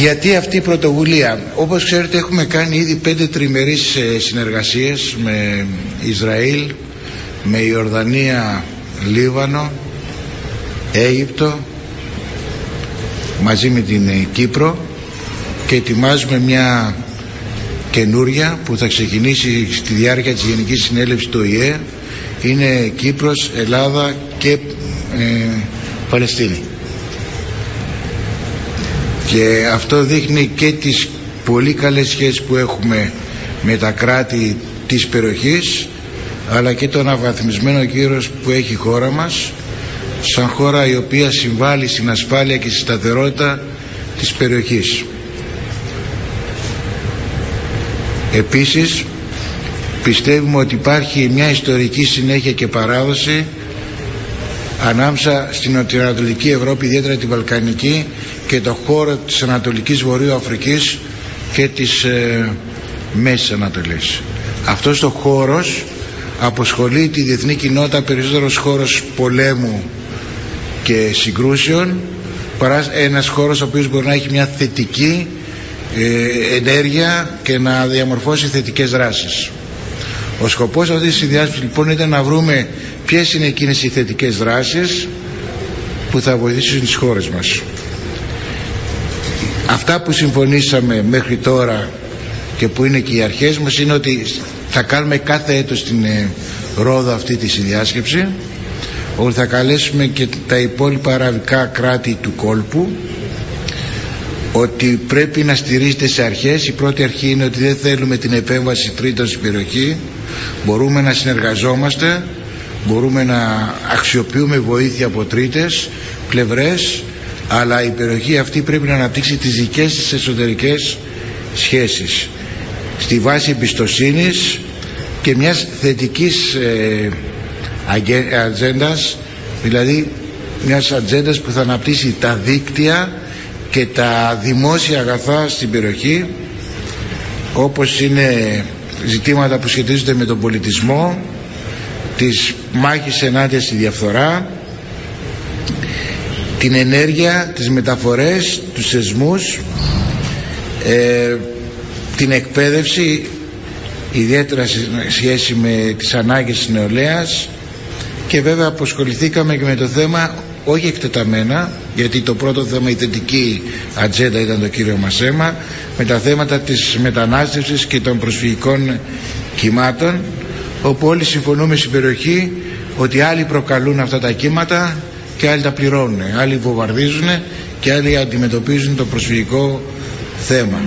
Γιατί αυτή η πρωτοβουλία. Όπως ξέρετε έχουμε κάνει ήδη πέντε τριμερείς ε, συνεργασίες με Ισραήλ, με Ιορδανία, Λίβανο, Αίγυπτο, μαζί με την ε, Κύπρο και ετοιμάζουμε μια καινούρια που θα ξεκινήσει στη διάρκεια της Γενικής Συνέλευσης του ΙΕ είναι Κύπρος, Ελλάδα και ε, Παλαιστίνη και αυτό δείχνει και τις πολύ καλές σχέσεις που έχουμε με τα κράτη της περιοχής αλλά και τον αβαθμισμένο κύρος που έχει η χώρα μας σαν χώρα η οποία συμβάλλει στην ασφάλεια και στη σταθερότητα της περιοχής. Επίσης πιστεύουμε ότι υπάρχει μια ιστορική συνέχεια και παράδοση ανάμεσα στην Νοτιοανατολική Ευρώπη, ιδιαίτερα τη Βαλκανική και το χώρο της Ανατολικής Βορείου Αφρικής και της ε, Μέσης Ανατολής. Αυτός ο χώρος αποσχολεί τη διεθνή κοινότητα περισσότερος χώρος πολέμου και συγκρούσεων παρά ένας χώρος ο οποίος μπορεί να έχει μια θετική ε, ενέργεια και να διαμορφώσει θετικές δράσεις. Ο σκοπός αυτής της συνδιάσκεψης λοιπόν ήταν να βρούμε ποιες είναι εκείνες οι θετικές δράσεις που θα βοηθήσουν τις χώρες μας. Αυτά που συμφωνήσαμε μέχρι τώρα και που είναι και οι αρχές μας είναι ότι θα κάνουμε κάθε έτος την ε, Ρόδο αυτή τη συνδιάσκεψη ότι θα καλέσουμε και τα υπόλοιπα αραβικά κράτη του κόλπου ότι πρέπει να στηρίζεται σε αρχές. Η πρώτη αρχή είναι ότι δεν θέλουμε την επέμβαση τρίτων στην περιοχή. Μπορούμε να συνεργαζόμαστε. Μπορούμε να αξιοποιούμε βοήθεια από τρίτες πλευρές. Αλλά η περιοχή αυτή πρέπει να αναπτύξει τις δικές της εσωτερικές σχέσεις. Στη βάση εμπιστοσύνης και μιας θετικής ε, ατζέντας, δηλαδή μιας ατζέντας που θα αναπτύσσει τα δίκτυα και τα δημόσια αγαθά στην περιοχή όπως είναι ζητήματα που σχετίζονται με τον πολιτισμό της μάχης ενάντια στη διαφθορά την ενέργεια, τις μεταφορές, τους σεσμούς ε, την εκπαίδευση ιδιαίτερα σε σχέση με τις ανάγκες της νεολαίας και βέβαια αποσχοληθήκαμε και με το θέμα όχι εκτεταμένα γιατί το πρώτο θέμα η θετική ατζέντα ήταν το κύριο μας θέμα με τα θέματα της μετανάστευσης και των προσφυγικών κυμάτων όπου όλοι συμφωνούμε στην περιοχή ότι άλλοι προκαλούν αυτά τα κύματα και άλλοι τα πληρώνουν άλλοι βομβαρδίζουν και άλλοι αντιμετωπίζουν το προσφυγικό θέμα